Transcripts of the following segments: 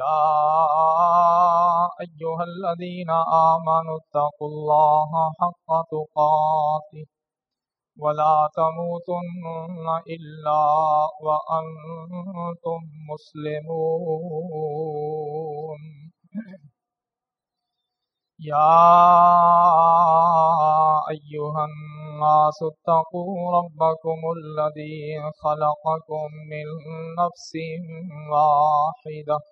يا أيها الذين آمنوا اتقوا الله حق تقاته ولا تموتن إلا وأنتم مسلمون يا أيها الناس اتقوا ربكم الذي خلقكم من نفس واحدة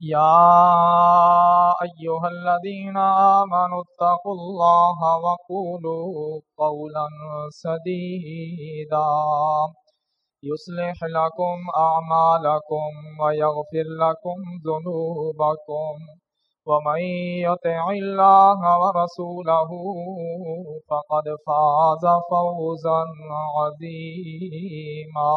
يا أيها الذين آمنوا اتقوا الله وقولوا قولا سديدا يصلح لكم أعمالكم ويغفر لكم ذنوبكم ومن يطع الله ورسوله فقد فاز فوزا عظيما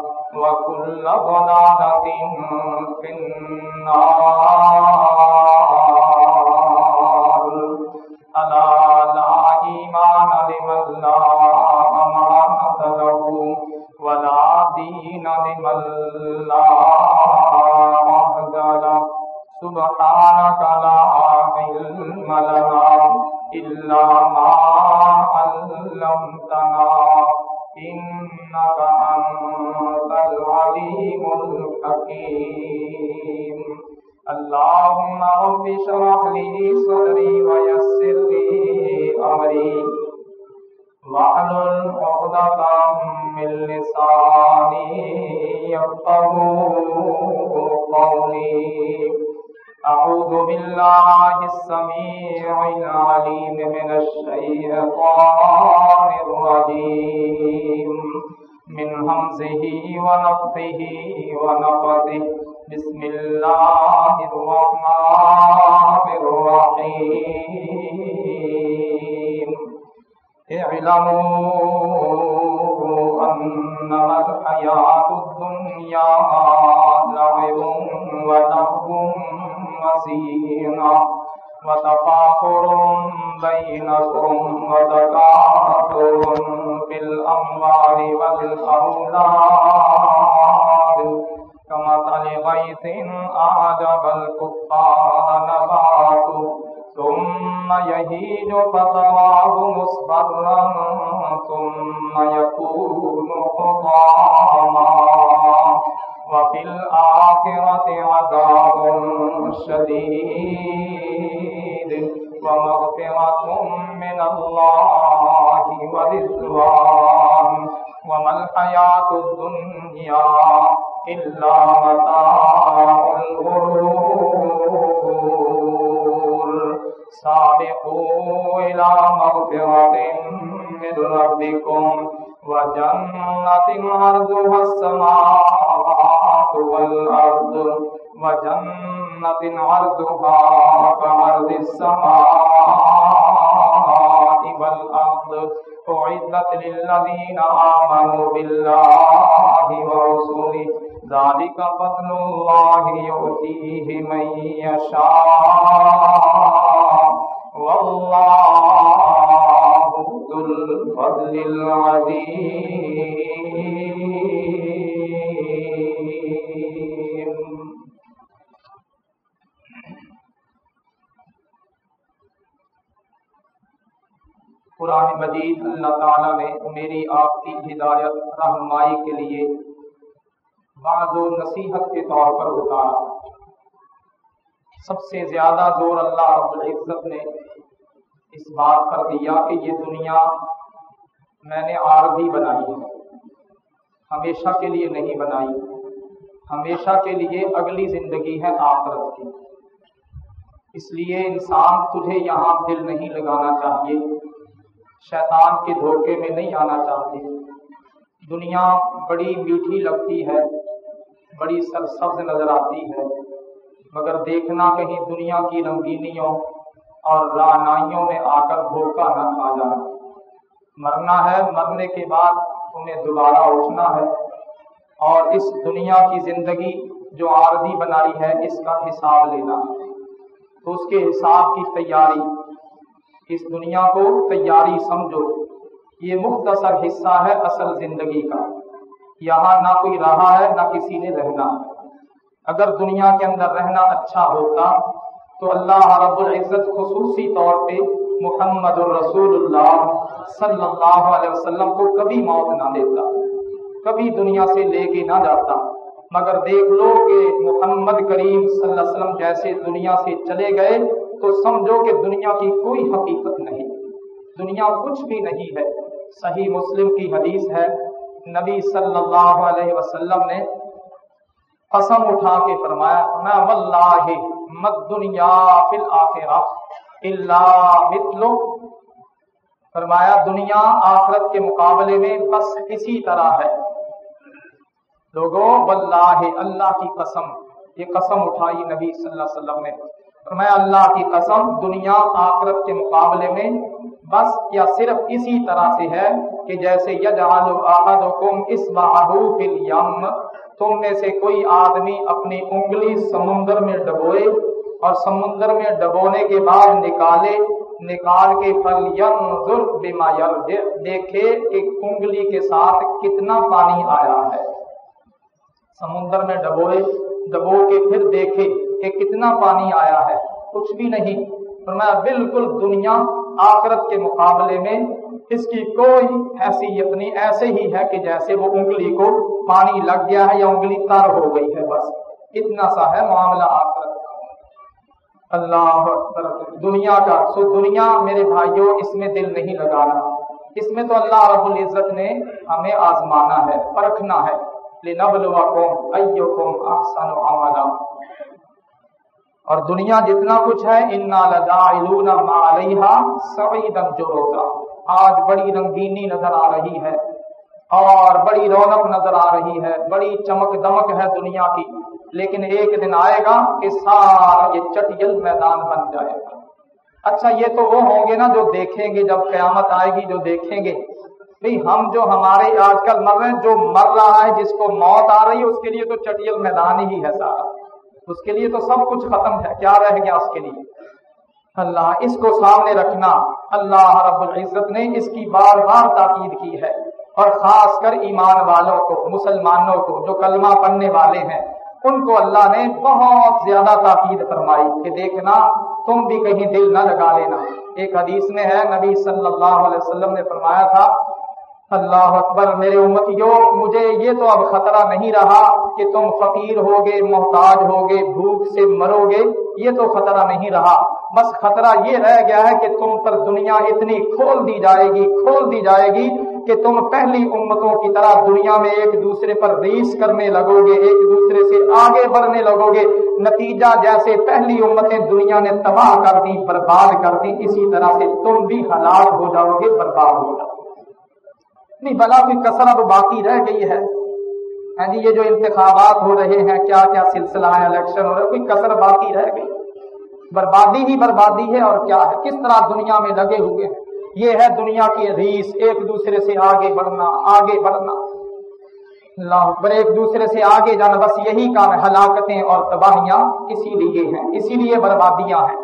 وكل ضلالة في النار ألا لا إيمان لمن لا أمانة له ولا دين لمن لا عهد له سبحانك لا علم لنا إلا بالله السميع العليم من الشيطان الرجيم. من همزه ونفثه ونفثه. بسم الله الرحمن الرحيم. اعلموا أنما الحياة الدنيا لعب ولهو وزينة وتفاخر بينكم وتكاثر في الأموال والأولاد. كمثل غيث أعجب الكفار نباته، ثم يهيج فتراه مصفرا ثم يكون حطاما وفي الآخرة عذاب شديد ومغفرة من الله ورضوان وما الحياة الدنيا إلا متاع الغرور سابقوا إلى مغفرة من ربكم وجنة عرضها السماوات والأرض وجنة عرضها كعرض السماء والأرض أعدت للذين آمنوا بالله ورسوله ذلك فضل الله يؤتيه من يشاء. والله ذو الفضل العظيم. قرآن مجید اللہ تعالیٰ نے میری آپ کی ہدایت، رہنمائی کے لیے بعض و نصیحت کے طور پر اتارا۔ سب سے زیادہ زور اللہ رب العزت نے اس بات پر دیا کہ یہ دنیا میں نے عارضی بنائی ہے۔ ہمیشہ کے لیے نہیں بنائی، ہمیشہ کے لیے اگلی زندگی ہے آخرت کی۔ اس لیے انسان تجھے یہاں دل نہیں لگانا چاہیے۔ شیطان کے دھوکے میں نہیں آنا چاہتے۔ دنیا بڑی میٹھی لگتی ہے، بڑی سرسبز نظر آتی ہے۔ مگر دیکھنا کہیں دنیا کی رنگینیوں اور رانائیوں میں آ کر دھوکہ نہ کھا جانا مرنا ہے، مرنے کے بعد تمہیں دوبارہ اٹھنا ہے۔ اور اس دنیا کی زندگی جو عارضی بنائی ہے، اس کا حساب لینا ہے۔ تو اس کے حساب کی تیاری۔ اس دنیا کو تیاری سمجھو۔ یہ مختصر حصہ ہے اصل زندگی کا۔ یہاں نہ کوئی رہا ہے، نہ کسی نے رہنا۔ اگر دنیا کے اندر رہنا اچھا ہوتا، تو اللہ رب العزت خصوصی طور پہ محمد الرسول اللہ صلی اللہ علیہ وسلم کو کبھی موت نہ دیتا، کبھی دنیا سے لے کے نہ جاتا۔ مگر دیکھ لو کہ محمد کریم صلی اللہ علیہ وسلم جیسے دنیا سے چلے گئے تو سمجھو کہ دنیا کی کوئی حقیقت نہیں۔ دنیا کچھ بھی نہیں ہے۔ صحیح مسلم کی حدیث ہے۔ نبی صلی اللہ علیہ وسلم نے قسم اٹھا کے فرمایا میں واللہ مد دنیا فی الاخرہ الا مثلو فرمایا، دنیا آخرت کے مقابلے میں بس اسی طرح ہے۔ لوگوں، واللہ اللہ کی قسم، یہ قسم اٹھائی نبی صلی اللہ علیہ وسلم نے۔ میں اللہ کی قسم، دنیا آخرت کے مقابلے میں بس یا صرف اسی طرح سے ہے کہ جیسے الیم تم میں سے کوئی آدمی اپنی انگلی سمندر میں ڈبوئے اور سمندر میں ڈبونے کے بعد نکالے، نکال کے فل ینظر بما یرجع دیکھے کہ انگلی کے ساتھ کتنا پانی آیا ہے۔ سمندر میں ڈبوئے، ڈبو کے پھر دیکھے کہ کتنا پانی آیا ہے؟ کچھ بھی نہیں۔ فرمایا، بالکل دنیا آخرت کے مقابلے میں اس کی کوئی حیثیت نہیں، ایسے ہی ہے کہ جیسے وہ انگلی کو پانی لگ گیا ہے یا انگلی تر ہو گئی ہے، بس۔ اتنا سا ہے معاملہ آخرت کا۔ اللہ اکبر۔ دنیا کا۔ سو دنیا میرے بھائیوں، اس میں دل نہیں لگانا۔ اس میں تو اللہ رب العزت نے ہمیں آزمانا ہے، پرکھنا ہے۔ لنبلوکم ایکم احسن عملا۔ اور دنیا جتنا کچھ ہے، انا لجائلون ما علیہا سعیدا جروزا آج بڑی رنگینی نظر آ رہی ہے، اور بڑی رونق نظر آ رہی ہے، بڑی چمک دمک ہے دنیا کی۔ لیکن ایک دن آئے گا کہ سارا یہ چٹیل میدان بن جائے گا۔ اچھا یہ تو وہ ہوں گے نا جو دیکھیں گے جب قیامت آئے گی، جو دیکھیں گے۔ بھئی ہم جو ہمارے آج کل مر رہے ہیں، جو مر رہا ہے، جس کو موت آ رہی ہے، اس کے لیے تو چٹیل میدان ہی ہے سارا۔ اس کے لیے تو سب کچھ ختم ہے۔ کیا رہ گیا اس کے لیے؟ اللہ، اس کو سامنے رکھنا۔ اللہ رب العزت نے اس کی بار بار تاکید کی ہے۔ اور خاص کر ایمان والوں کو، مسلمانوں کو، جو کلمہ پڑھنے والے ہیں، ان کو اللہ نے بہت زیادہ تاکید فرمائی کہ دیکھنا، تم بھی کہیں دل نہ لگا لینا۔ ایک حدیث میں ہے، نبی صلی اللہ علیہ وسلم نے فرمایا تھا اللہ اکبر، میرے امتیوں مجھے یہ تو اب خطرہ نہیں رہا کہ تم فقیر ہوگے، محتاج ہوگے، بھوک سے مرو گے، یہ تو خطرہ نہیں رہا۔ بس خطرہ یہ رہ گیا ہے کہ تم پر دنیا اتنی کھول دی جائے گی، کھول دی جائے گی کہ تم پہلی امتوں کی طرح دنیا میں ایک دوسرے پر ریس کرنے لگو گے ایک دوسرے سے آگے بڑھنے لگو گے نتیجہ جیسے پہلی امتیں دنیا نے تباہ کر دی، برباد کر دی، اسی طرح سے تم بھی ہلاک ہو جاؤ گے، برباد ہو جاؤ نہیں بلا کوئی کسر اب باقی رہ گئی ہے۔ ہاں جی یہ جو انتخابات ہو رہے ہیں کیا کیا سلسلہ ہے الیکشن ہو رہا ہے کوئی کسر باقی رہ گئی۔ بربادی ہی بربادی ہے اور کیا ہے؟ کس طرح دنیا میں لگے ہوئے ہیں۔ یہ ہے دنیا کی ریس، ایک دوسرے سے آگے بڑھنا آگے بڑھنا۔ اللہ ایک دوسرے سے آگے جانا، بس یہی کام ہے۔ ہلاکتیں اور تباہیاں اسی لیے ہیں، اسی لیے بربادیاں ہیں۔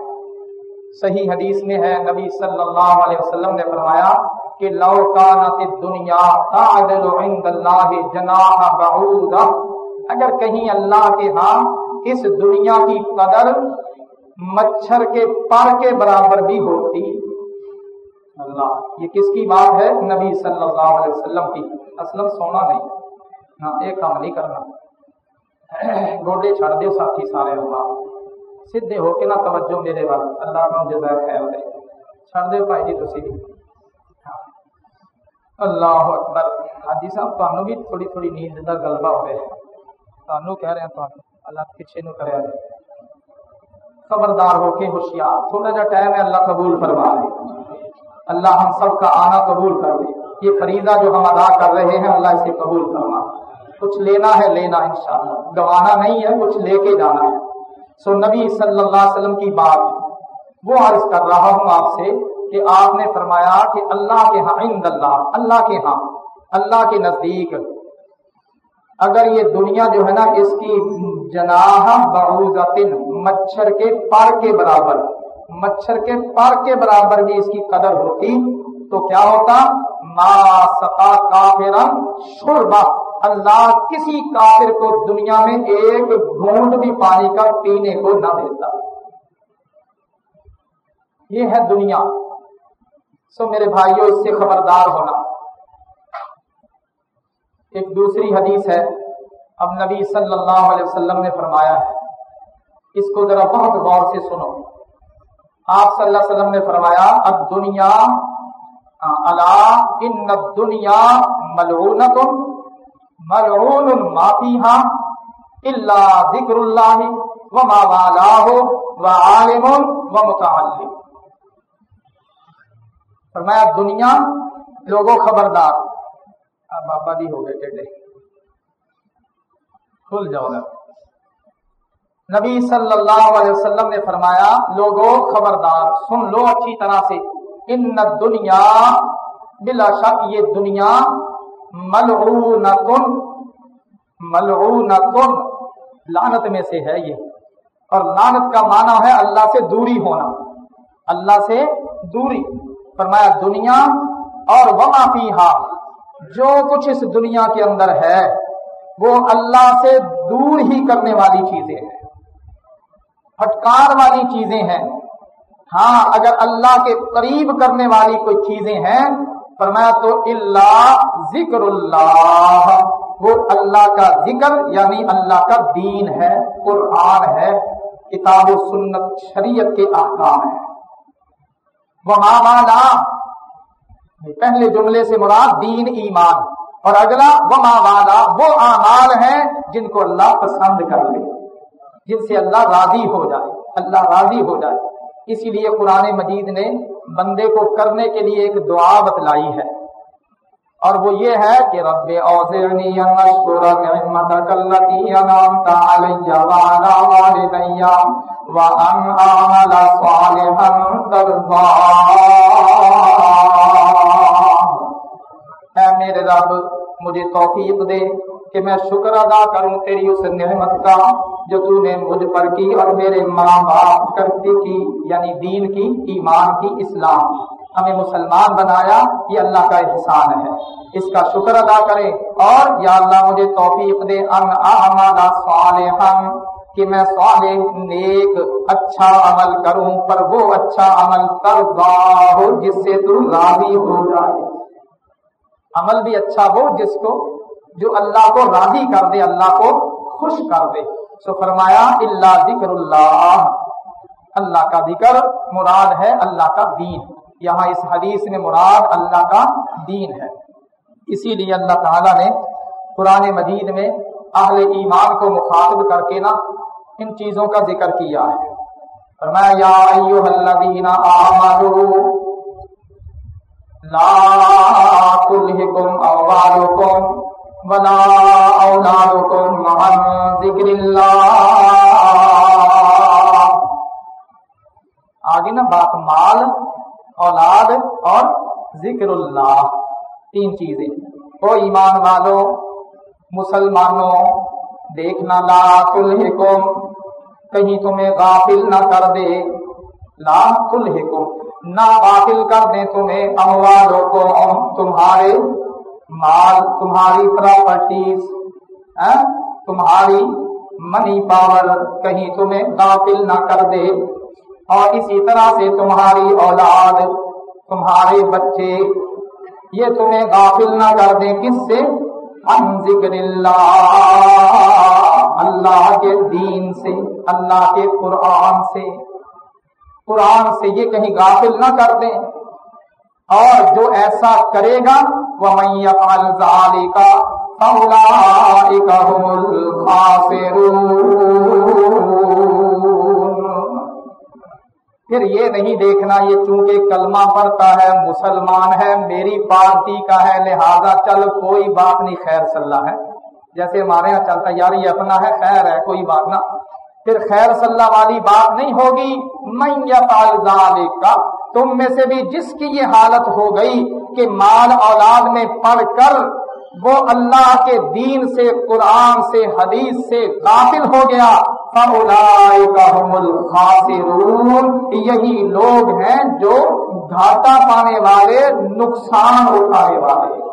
صحیح حدیث میں ہے، نبی صلی اللہ علیہ وسلم نے فرمایا کہ لو کانت دنیا تعدل عند اللہ جناح بعودا اگر کہیں اللہ کے ہاں اس دنیا کی قدر مچھر کے پر کے برابر بھی ہوتی۔ اللہ، یہ کس کی بات ہے؟ نبی صلی اللہ علیہ وسلم کی۔ اصل سونا نہیں۔ ہاں ایک کام نہیں کرنا۔ گوڈے چھڑ دے ساتھی سارے اللہ۔ سیدھے ہو کے نہ توجہ میرے وقت اللہ کا خیر دے۔ چھڑ دے بھائی جی تسی بھی۔ اللہ اکبر حاجی صاحب تمہیں بھی تھوڑی تھوڑی نیند کا گلبا ہو رہا ہے تمہیں کہہ رہے ہیں تمہیں اللہ پیچھے نو کرے خبردار ہو کے ہوشیار تھوڑا جا ٹائم ہے اللہ قبول فرما لے اللہ ہم سب کا آنا قبول کر لے یہ فریضہ جو ہم ادا کر رہے ہیں اللہ اسے قبول کرنا کچھ لینا ہے لینا انشاءاللہ گوانا نہیں ہے کچھ لے کے جانا ہے سو نبی صلی اللہ علیہ وسلم کی بات وہ عرض کر رہا ہوں آپ سے کہ آپ نے فرمایا کہ اللہ کے ہاں عند اللہ اللہ کے ہاں اللہ کے نزدیک۔ اگر یہ دنیا جو ہے نا، اس کی جناح بعوزت مچھر کے پر کے برابر، مچھر کے پر کے برابر بھی اس کی قدر ہوتی، تو کیا ہوتا؟ ما سقا شربا۔ اللہ کسی کافر کو دنیا میں ایک گھونٹ بھی پانی کا پینے کو نہ دیتا۔ یہ ہے دنیا۔ سو میرے بھائیوں اس سے خبردار ہونا۔ ایک دوسری حدیث ہے، اب نبی صلی اللہ علیہ وسلم نے فرمایا ہے۔ اس کو ذرا بہت غور سے سنو۔ آپ صلی اللہ علیہ وسلم نے فرمایا اب دنیا اللہ ان دنیا ملعونت ملعون معافی ہاں اللہ ذکر اللہ و ما والاہ و عالم، و متعلم۔ فرمایا، دنیا لوگوں خبردار۔ بابا جی ہو گئے ٹیڈے۔ کھل جاؤ۔ گا نبی صلی اللہ علیہ وسلم نے فرمایا، لوگوں خبردار، سن لو اچھی طرح سے۔ ان دنیا بلا شک، یہ دنیا ملعونتن ملعونتن لانت میں سے ہے یہ۔ اور لانت کا معنی ہے اللہ سے دوری ہونا۔ اللہ سے دوری۔ فرمایا، دنیا اور وما فیہا، جو کچھ اس دنیا کے اندر ہے، وہ اللہ سے دور ہی کرنے والی چیزیں ہیں، پھٹکار والی چیزیں ہیں ہاں اگر اللہ کے قریب کرنے والی کوئی چیزیں ہیں، فرمایا تو اللہ ذکر اللہ وہ اللہ کا ذکر یعنی اللہ کا دین ہے، قرآن ہے، کتاب و سنت، شریعت کے احکام ہے والا پہلے جملے سے مراد دین، ایمان۔ اور اگلا، وما والا وہ اعمال ہیں جن کو اللہ پسند کر لے، جن سے اللہ راضی ہو جائے، اللہ راضی ہو جائے۔ اسی لیے قرآن مجید نے بندے کو کرنے کے لیے ایک دعا بتلائی ہے۔ اور وہ یہ ہے کہ رب اوزعنی ان اشکر نعمتک اللتی انعمت علی وعلا والدی وان اعمل صالحا ترضا. اے میرے رب، مجھے توفیق دے کہ میں شکر ادا کروں تیری اس نعمت کا جو تو نے مجھ پر کی اور میرے ماں باپ کرتی کی یعنی دین کی، ایمان کی، اسلام کی. ہمیں مسلمان بنایا، یہ اللہ کا احسان ہے۔ اس کا شکر ادا کرے اور یا اللہ مجھے توفیق دے ان صالحا، کہ میں صالح، نیک اچھا عمل کروں، پر وہ اچھا عمل کر ہو جس سے تو راضی ہو جائے۔ عمل بھی اچھا ہو جس کو، جو اللہ کو راضی کر دے، اللہ کو خوش کر دے۔ سو فرمایا اللہ ذکر اللہ۔ اللہ کا ذکر مراد ہے اللہ کا دین۔ یہاں اس حدیث میں مراد اللہ کا دین ہے۔ اسی لیے اللہ تعالیٰ نے قرآن مجید میں اہل ایمان کو مخاطب کر کے نا ان چیزوں کا ذکر کیا ہے۔ فرمایا، یا ایوہ الذین آمنوا لا تلہکم اوالکم ولا اولادکم عن ذکر اللہ آگے نا بات مال اولاد اور ذکر اللہ۔ تین چیزیں۔ او ایمان والو، مسلمانوں، دیکھنا لا تلحکم کہیں تمہیں غافل نہ کر دے۔ لا تلحکم نہ غافل کر دے تمہیں اموالوں کو تمہارے مال، تمہاری پراپرٹیز ہاں؟ تمہاری منی پاور کہیں تمہیں غافل نہ کر دے۔ اور اسی طرح سے تمہاری اولاد، تمہارے بچے، یہ تمہیں غافل نہ کر دیں۔ کس سے؟ ان ذکر اللہ۔ اللہ کے دین سے، اللہ کے قرآن سے۔ قرآن سے یہ کہیں غافل نہ کر دیں۔ اور جو ایسا کرے گا وہ میاں کا پھر یہ نہیں دیکھنا یہ چونکہ کلمہ پڑتا ہے، مسلمان ہے، میری پارٹی کا ہے، لہذا چل، کوئی بات نہیں، خیر صلی اللہ ہے۔ جیسے ہمارے یہاں چلتا یار یہ اپنا ہے، خیر ہے، کوئی بات نہ۔ پھر خیر صلی اللہ والی بات نہیں ہوگی۔ میں کا تم میں سے بھی جس کی یہ حالت ہو گئی کہ مال اولاد میں پڑھ کر وہ اللہ کے دین سے، قرآن سے، حدیث سے غافل ہو گیا۔ یہی لوگ ہیں جو گھاٹا پانے والے، نقصان اٹھانے والے۔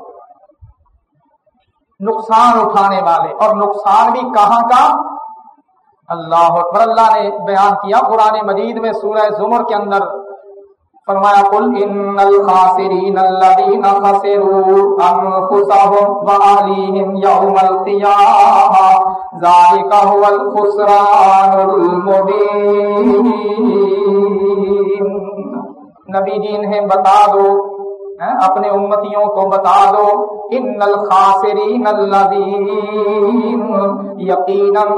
نقصان اٹھانے والے۔ اور نقصان بھی کہاں کا؟ اللہ اللہ نے بیان کیا قرآن مجید میں سورہ زمر کے اندر۔ فرمایا، قل ان الخاسرین الذین خسروا انفسهم واهلیہم یوم القیامہ ذالک هو الخسران المبین نبی جی انہیں بتا دو اپنے امتیوں کو بتا دو ان الخاسرین الذین یقینا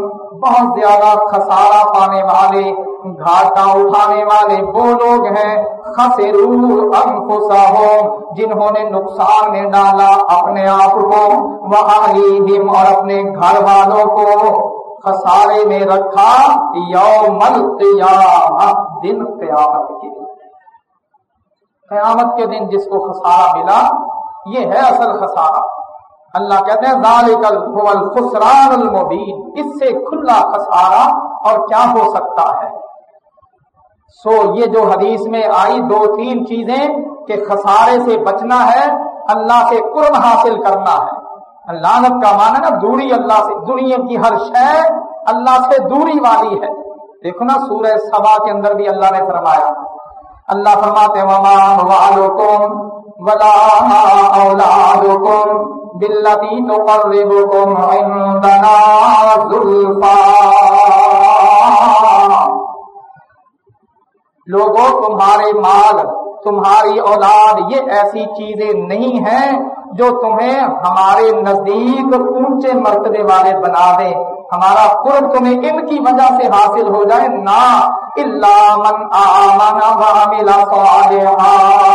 بہت زیادہ خسارہ پانے والے گھاٹا اٹھانے والے وہ لوگ ہیں خسرو انفسہم، جنہوں نے نقصان میں ڈالا اپنے آپ کو وہاں اور اپنے گھر والوں کو۔ خسارے میں رکھا یوم القیامت دن قیامت کے قیامت کے دن جس کو خسارہ ملا، یہ ہے اصل خسارہ۔ اللہ کہتے ہیں، ذالک الخسران المبین۔ اس سے کھلا خسارہ اور کیا ہو سکتا ہے؟ سو یہ جو حدیث میں آئی دو تین چیزیں کہ خسارے سے بچنا ہے، اللہ سے قرب حاصل کرنا ہے۔ لانت کا مانا نا، دوری اللہ سے، دنیا کی ہر شے اللہ سے دوری والی ہے۔ دیکھو نا، سورہ سبا کے اندر بھی اللہ نے فرمایا۔ اللہ فرماتے وما والکم ولا اولادکم باللتی تقربکم عندنا ذلفا لوگوں، تمہارے مال، تمہاری اولاد، یہ ایسی چیزیں نہیں ہیں جو تمہیں ہمارے نزدیک اونچے مرتبے والے بنا دیں۔ ہمارا قرب تمہیں ان کی وجہ سے حاصل ہو جائے۔ نہ من آمن وعمل صالحا۔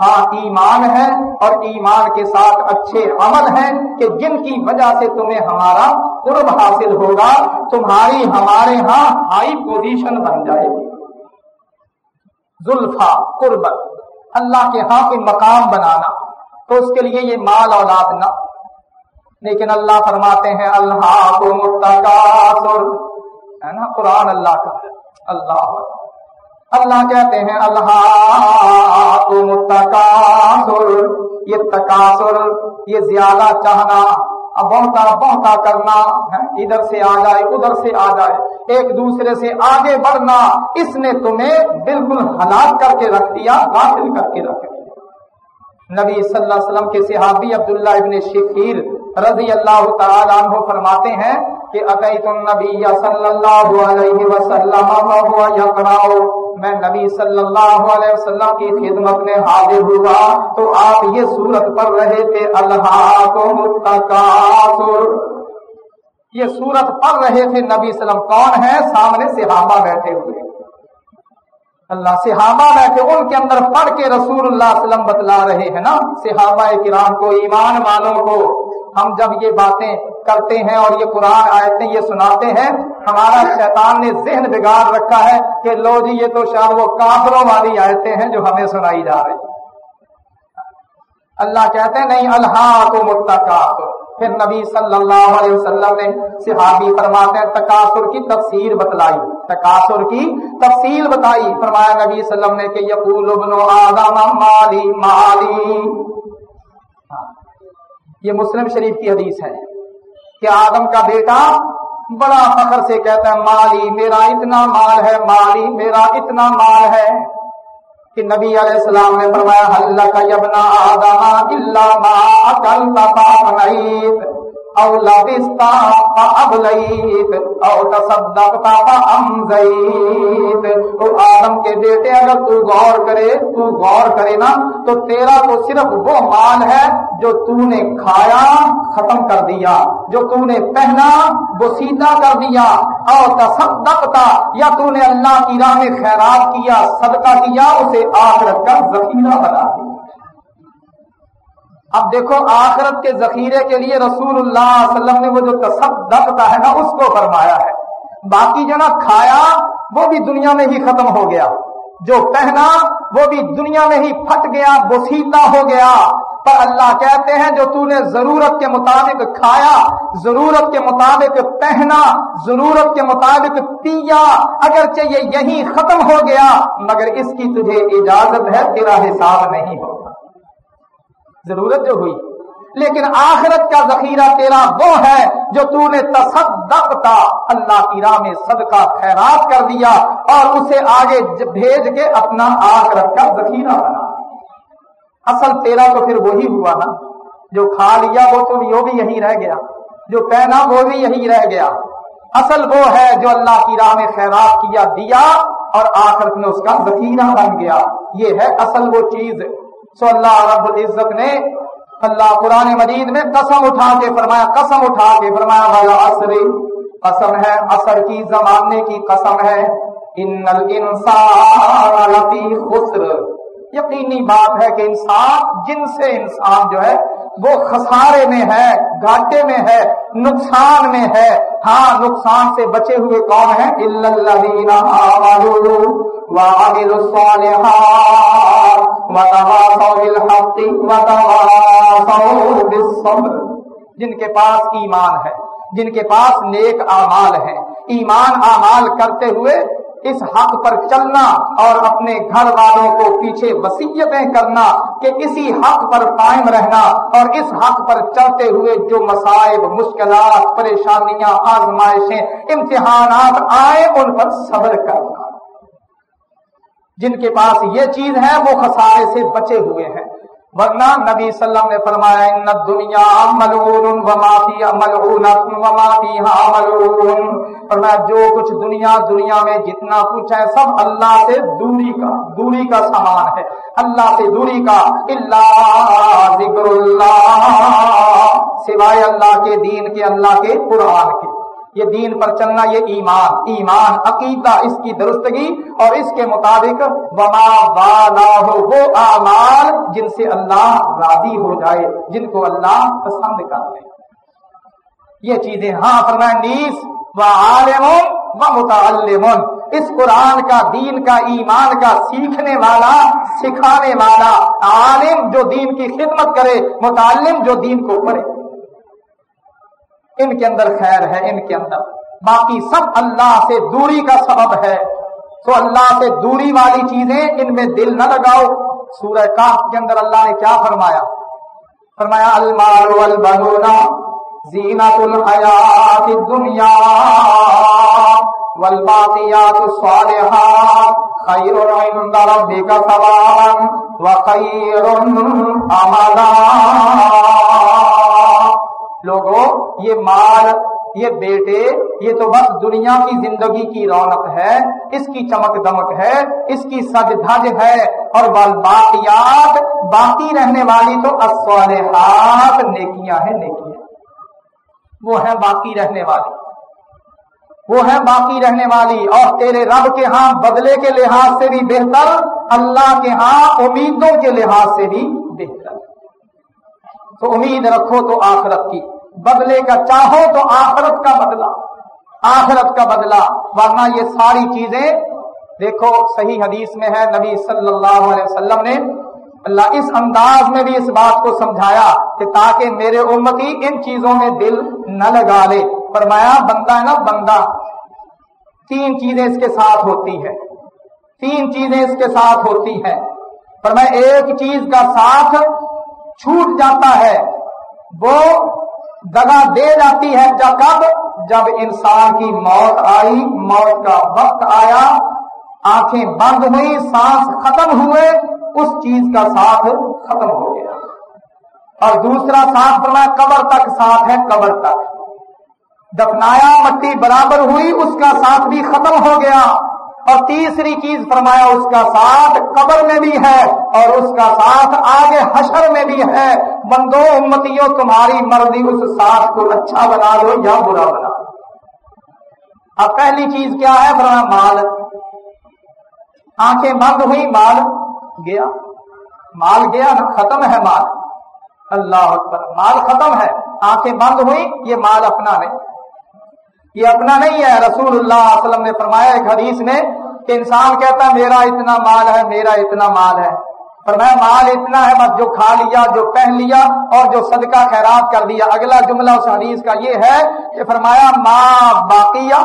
ہاں ایمان ہے اور ایمان کے ساتھ اچھے عمل ہیں کہ جن کی وجہ سے تمہیں ہمارا قرب حاصل ہوگا، تمہاری ہمارے ہاں ہائی پوزیشن بن جائے گی۔ زلفا قربت، اللہ کے ہاں کوئی مقام بنانا، تو اس کے لیے یہ مال اولاد نہ۔ لیکن اللہ فرماتے ہیں اللہ کو متقاصر ہے نا؟ قرآن اللہ کا۔ اللہ اللہ کہتے ہیں اللہ کو متقاصر یہ تقاصر یہ زیادہ چاہنا۔ بہتا بہتا کرنا ہاں، ادھر سے آ جائے، ادھر سے آ جائے۔ ایک دوسرے سے آگے بڑھنا، اس نے تمہیں بالکل ہلاک کر کے رکھ دیا داخل کر کے رکھ دیا۔ نبی صلی اللہ علیہ وسلم کے صحابی عبداللہ ابن شکیر رضی اللہ تعالیٰ عنہ فرماتے ہیں کہ عقیت النبی صلی اللہ علیہ وسلم میں نبی صلی اللہ علیہ وسلم کی خدمت میں حاضر ہوا تو آپ یہ صورت پڑھ رہے تھے، اللہ کو متقاصر یہ صورت پڑھ رہے تھے نبی صلی اللہ علیہ وسلم، کون ہے سامنے صحابہ بیٹھے ہوئے۔ اللہ صحابہ بیٹھے، ان کے اندر پڑھ کے رسول اللہ علیہ وسلم بتلا رہے ہیں نا۔ صحابہ کرام کو، ایمان والوں کو، ہم جب یہ باتیں کرتے ہیں اور یہ قرآن آیتیں یہ سناتے ہیں، ہمارا شیطان نے ذہن بگاڑ رکھا ہے کہ لو جی یہ تو شاید وہ کافروں والی آیتیں ہیں جو ہمیں سنائی جا رہی اللہ کہتے ہیں، نہیں اللہ کو متقاف پھر نبی صلی اللہ علیہ وسلم نے صحابی فرماتے ہیں، تقاصر کی تفسیر بتلائی۔ تقاصر کی تفصیل بتائی۔ فرمایا نبی صلی اللہ علیہ وسلم نے کہ یقول ابن آدم، مالی مالی۔ ہاں، یہ مسلم شریف کی حدیث ہے۔ کہ آدم کا بیٹا بڑا فخر سے کہتا ہے، مالی میرا اتنا مال ہے، مالی میرا اتنا مال ہے کہ نبی علیہ السلام نے فرمایا اللہ کا یبنا آدم اللہ ما اکلتا او لبستا فابلیت او تصدقتا فامزیت تو آدم کے بیٹے اگر تو غور کرے، تو غور کرے نا، تو تیرا تو صرف وہ مال ہے جو تو نے کھایا، ختم کر دیا۔ جو تو نے پہنا، وہ سیدھا کر دیا۔ اور تصدقتا یا تو نے اللہ کی راہ میں خیرات کیا، صدقہ کیا، اسے آخرت کا ذخیرہ بنا دیا۔ اب دیکھو آخرت کے ذخیرے کے لیے رسول اللہ صلی اللہ علیہ وسلم نے وہ جو تصدقتا ہے نا، اس کو فرمایا ہے۔ باقی جو نا کھایا، وہ بھی دنیا میں ہی ختم ہو گیا۔ جو پہنا، وہ بھی دنیا میں ہی پھٹ گیا بسیتا ہو گیا۔ پر اللہ کہتے ہیں، جو تو نے ضرورت کے مطابق کھایا، ضرورت کے مطابق پہنا، ضرورت کے مطابق پیا، اگرچہ یہ یہی ختم ہو گیا، مگر اس کی تجھے اجازت ہے، تیرا حساب نہیں ہوگا ضرورت جو ہوئی۔ لیکن آخرت کا ذخیرہ تیرا وہ ہے جو تو نے تصدقتا، اللہ کی راہ میں صدقہ خیرات کر دیا اور اسے آگے بھیج کے اپنا آخرت کا ذخیرہ بنا۔ اصل تیرا تو پھر وہی ہوا نا۔ جو کھا لیا وہ تو وہ بھی یہی رہ گیا۔ جو پہنا وہ بھی یہی رہ گیا۔ اصل وہ ہے جو اللہ کی راہ میں خیرات کیا، دیا اور آخرت میں اس کا ذخیرہ بن گیا۔ یہ ہے اصل وہ چیز۔ سو اللہ رب العزت نے اللہ قرآن مجید میں قسم اٹھا کے فرمایا، قسم اٹھا کے فرمایا، والا عصر، قسم ہے اثر کی زمانے کی قسم ہے۔ ان الانسان لفی خسر۔ یقینی بات ہے کہ انسان، جن سے انسان جو ہے وہ خسارے میں ہے، گھاٹے میں ہے، نقصان میں ہے۔ ہاں نقصان سے بچے ہوئے کون ہیں؟ جن کے پاس ایمان ہے، جن کے پاس نیک اعمال ہے ایمان اعمال کرتے ہوئے اس حق پر چلنا اور اپنے گھر والوں کو پیچھے وسیعتیں کرنا کہ اسی حق پر قائم رہنا اور اس حق پر چلتے ہوئے جو مسائب مشکلات، پریشانیاں، آزمائشیں، امتحانات آئے ان پر صبر کرنا۔ جن کے پاس یہ چیز ہے، وہ خسارے سے بچے ہوئے ہیں۔ ورنہ نبی صلی اللہ علیہ وسلم نے فرمایا ان دنیا ملعون وما فی ملعون وما فیھا ملعون. فرمایا، جو کچھ دنیا دنیا میں جتنا کچھ ہے، سب اللہ سے دوری کا دوری کا سامان ہے۔ اللہ سے دوری کا الا ذکر اللہ سوائے اللہ کے دین کے، اللہ کے قرآن کے۔ یہ دین پر چلنا یہ ایمان ایمان، عقیدہ اس کی درستگی اور اس کے مطابق وما والا ہو وہ اعمال جن سے اللہ راضی ہو جائے، جن کو اللہ پسند کر لے۔ یہ چیزیں ہاں فرمائیں نیس و عالم و متعلم۔ اس قرآن کا، دین کا، ایمان کا سیکھنے والا، سکھانے والا عالم جو دین کی خدمت کرے، متعلم جو دین کو پڑھے۔ ان کے اندر خیر ہے، ان کے اندر۔ باقی سب اللہ سے دوری کا سبب ہے۔ تو اللہ سے دوری والی چیزیں ان میں دل نہ لگاؤ۔ سورہ کاف کے اندر اللہ نے کیا فرمایا؟ فرمایا، المال والبنون زینت الحیات الدنیا والباقیات الصالحات خیر عند ربک ثوابا وخیر عملا۔ لوگوں، یہ مال، یہ بیٹے، یہ تو بس دنیا کی زندگی کی رونق ہے، اس کی چمک دمک ہے، اس کی سج دھج ہے، اور باقیات باقی رہنے والی تو الصالحات، نیکیاں ہیں، نیکیاں وہ ہیں باقی رہنے والی۔ وہ ہے باقی رہنے والی۔ اور تیرے رب کے ہاں بدلے کے لحاظ سے بھی بہتر، اللہ کے ہاں امیدوں کے لحاظ سے بھی بہتر۔ تو امید رکھو تو آخرت کی۔ بدلے کا چاہو تو آخرت کا بدلہ۔ آخرت کا بدلہ۔ ورنہ یہ ساری چیزیں دیکھو، صحیح حدیث میں ہے، نبی صلی اللہ علیہ وسلم نے اللہ اس انداز میں بھی اس بات کو سمجھایا کہ تاکہ میرے امتی ان چیزوں میں دل نہ لگا لے۔ فرمایا، بندہ ہے نا، بندہ۔ تین چیزیں اس کے ساتھ ہوتی ہے تین چیزیں اس کے ساتھ ہوتی ہیں۔ پر میں ایک چیز کا ساتھ چھوٹ جاتا ہے۔ وہ دگا دے جاتی ہے جب کب؟ جب انسان کی موت آئی، موت کا وقت آیا، آنکھیں بند ہوئی سانس ختم ہوئے، اس چیز کا ساتھ ختم ہو گیا۔ اور دوسرا ساتھ فرمایا قبر تک ساتھ ہے، قبر تک۔ دفنایا مٹی برابر ہوئی، اس کا ساتھ بھی ختم ہو گیا۔ اور تیسری چیز فرمایا، اس کا ساتھ قبر میں بھی ہے اور اس کا ساتھ آگے حشر میں بھی ہے۔ بندو امتیوں، تمہاری مرضی اس ساتھ کو اچھا بنا دو یا برا بنا دو اب پہلی چیز کیا ہے؟ فرمایا، مال۔ آنکھیں بند ہوئی، مال گیا۔ مال گیا نا ختم ہے مال۔ اللہ اکبر، مال ختم ہے۔ آنکھیں بند ہوئی، یہ مال اپنا نہیں یہ اپنا نہیں ہے۔ رسول اللہ علیہ وسلم نے فرمایا، ایک حدیث میں کہ انسان کہتا ہے، میرا اتنا مال ہے، میرا اتنا مال ہے۔ فرمایا مال اتنا ہے، بس جو کھا لیا، جو پہن لیا اور جو صدقہ خیرات کر دیا۔ اگلا جملہ اس حدیث کا یہ ہے کہ فرمایا ماں باقیہ،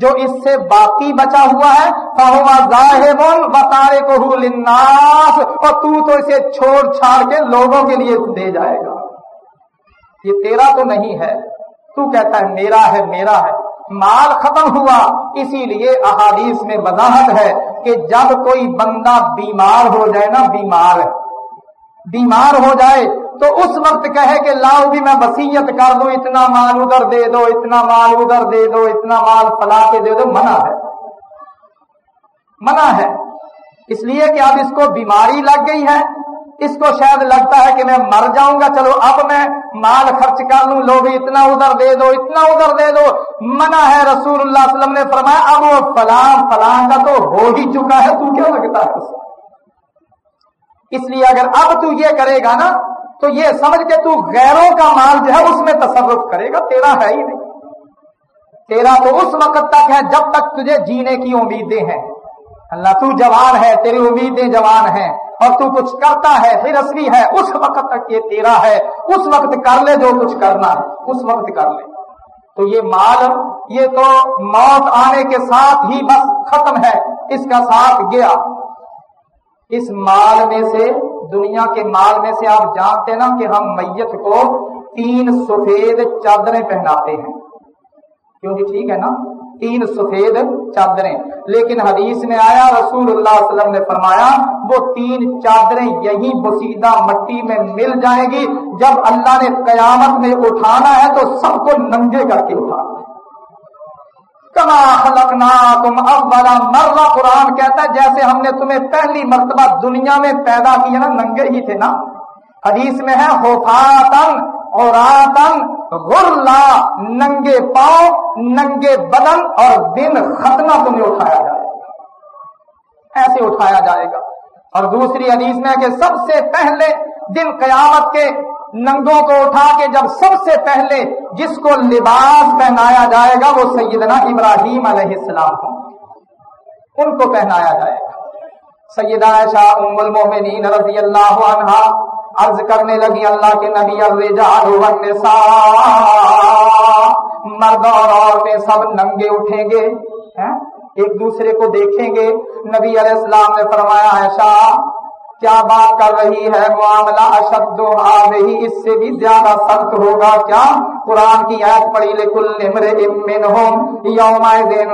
جو اس سے باقی بچا ہوا ہے ظاہر بتارے کو لناس اور تو تو اسے چھوڑ چھاڑ کے لوگوں کے لیے دے جائے گا۔ یہ تیرا تو نہیں ہے۔ تو کہتا ہے، میرا ہے میرا ہے۔ مال ختم ہوا۔ اسی لیے احادیث میں وضاحت ہے کہ جب کوئی بندہ بیمار ہو جائے نا، بیمار بیمار ہو جائے تو اس وقت کہے کہ لاؤ بھی میں وسیعت کر دوں، اتنا مال ادھر دے دو، اتنا مال ادھر دے دو، اتنا مال فلا کے دے دو۔ منع ہے۔ منع ہے۔ اس لیے کہ اب اس کو بیماری لگ گئی ہے۔ اس کو شاید لگتا ہے کہ میں مر جاؤں گا، چلو اب میں مال خرچ کر لوں، لو بھی اتنا ادھر دے دو، اتنا ادھر دے دو۔ منع ہے رسول اللہ علیہ وسلم نے فرمایا، اب وہ فلاں فلاں کا تو ہو ہی چکا ہے، تو کیا لگتا ہے اس لیے اگر اب تو یہ کرے گا نا، تو یہ سمجھ کے تو غیروں کا مال جو ہے، اس میں تصرف کرے گا، تیرا ہے ہی نہیں۔ تیرا تو اس وقت تک ہے جب تک تجھے جینے کی امیدیں ہیں۔ اللہ تو جوان ہے، تیری امیدیں جوان ہیں۔ اور تو کچھ کرتا ہے ہرسوی ہے، اس وقت تک یہ تیرا ہے۔ اس وقت کر لے جو کچھ کرنا ہے، اس وقت کر لے۔ تو یہ مال، یہ تو موت آنے کے ساتھ ہی بس ختم ہے، اس کا ساتھ گیا۔ اس مال میں سے، دنیا کے مال میں سے آپ جانتے نا کہ ہم میت کو تین سفید چادریں پہناتے ہیں۔ کیونکہ ٹھیک ہے نا؟ تین سفید چادریں۔ لیکن حدیث میں آیا رسول اللہ علیہ وسلم نے فرمایا، وہ تین چادریں یہی بسیدہ مٹی میں مل جائیں گی۔ جب اللہ نے قیامت میں اٹھانا ہے تو سب کو ننگے کر کے اٹھانا کما خلقنا تم اولا مرہ۔ قرآن کہتا ہے، جیسے ہم نے تمہیں پہلی مرتبہ دنیا میں پیدا کیا نا، ننگے ہی تھے نا۔ حدیث میں ہے ہوفاتن اور غرلا، ننگے پاؤں، ننگے بدن اور دن ختمہ تمہیں اٹھایا جائے گا۔ ایسے اٹھایا جائے گا۔ اور دوسری حدیث میں کہ سب سے پہلے دن قیامت کے ننگوں کو اٹھا کے جب سب سے پہلے جس کو لباس پہنایا جائے گا، وہ سیدنا ابراہیم علیہ السلام ہوں۔ ان کو پہنایا جائے گا۔ سیدہ عائشہ ام المومنین رضی اللہ عنہ عرض کرنے لگی اللہ کے نبی الرجال والنساء مرد اور عورتیں سب ننگے اٹھیں گے ایک دوسرے کو دیکھیں گے۔ نبی علیہ السلام نے فرمایا، عائشہ کیا بات کر رہی ہے؟ معاملہ اشد ہی، اس سے بھی زیادہ سخت ہوگا کیا؟ قرآن کی آیت پڑی لے کل نمر امن ہوم یوم دن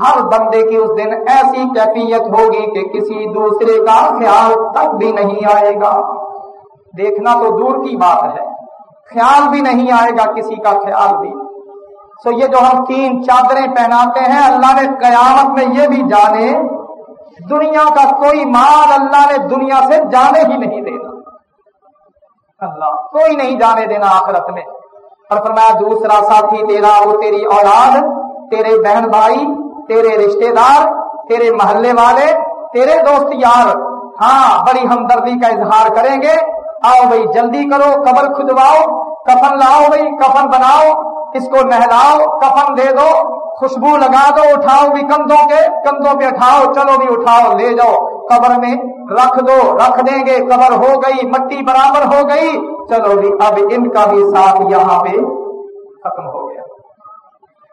ہر بندے کی اس دن ایسی کیفیت ہوگی کہ کسی دوسرے کا خیال تک بھی نہیں آئے گا۔ دیکھنا تو دور کی بات ہے۔ خیال بھی نہیں آئے گا کسی کا خیال بھی۔ سو یہ جو ہم تین چادریں پہناتے ہیں، اللہ نے قیامت میں یہ بھی جانے، دنیا کا کوئی مال اللہ نے دنیا سے جانے ہی نہیں دینا۔ اللہ، کوئی نہیں جانے دینا آخرت میں۔ اور فرمایا، دوسرا ساتھی تیرا، وہ تیری اولاد، تیرے بہن بھائی، تیرے رشتے دار، تیرے محلے والے، تیرے دوست یار۔ ہاں بڑی ہمدردی کا اظہار کریں گے۔ آؤ بھائی، جلدی کرو، قبر کھدواؤ، کفن لاؤ بھائی، کفن بناؤ۔ اس کو نہلاؤ، کفن دے دو، خوشبو لگا دو، اٹھاؤ بھی کندھوں کے، کندھوں پہ اٹھاؤ، چلو بھی اٹھاؤ، لے جاؤ۔ قبر میں رکھ دو، رکھ دیں گے، قبر ہو گئی، مٹی برابر ہو گئی۔ چلو بھی، اب ان کا بھی ساتھ یہاں پہ ختم ہو۔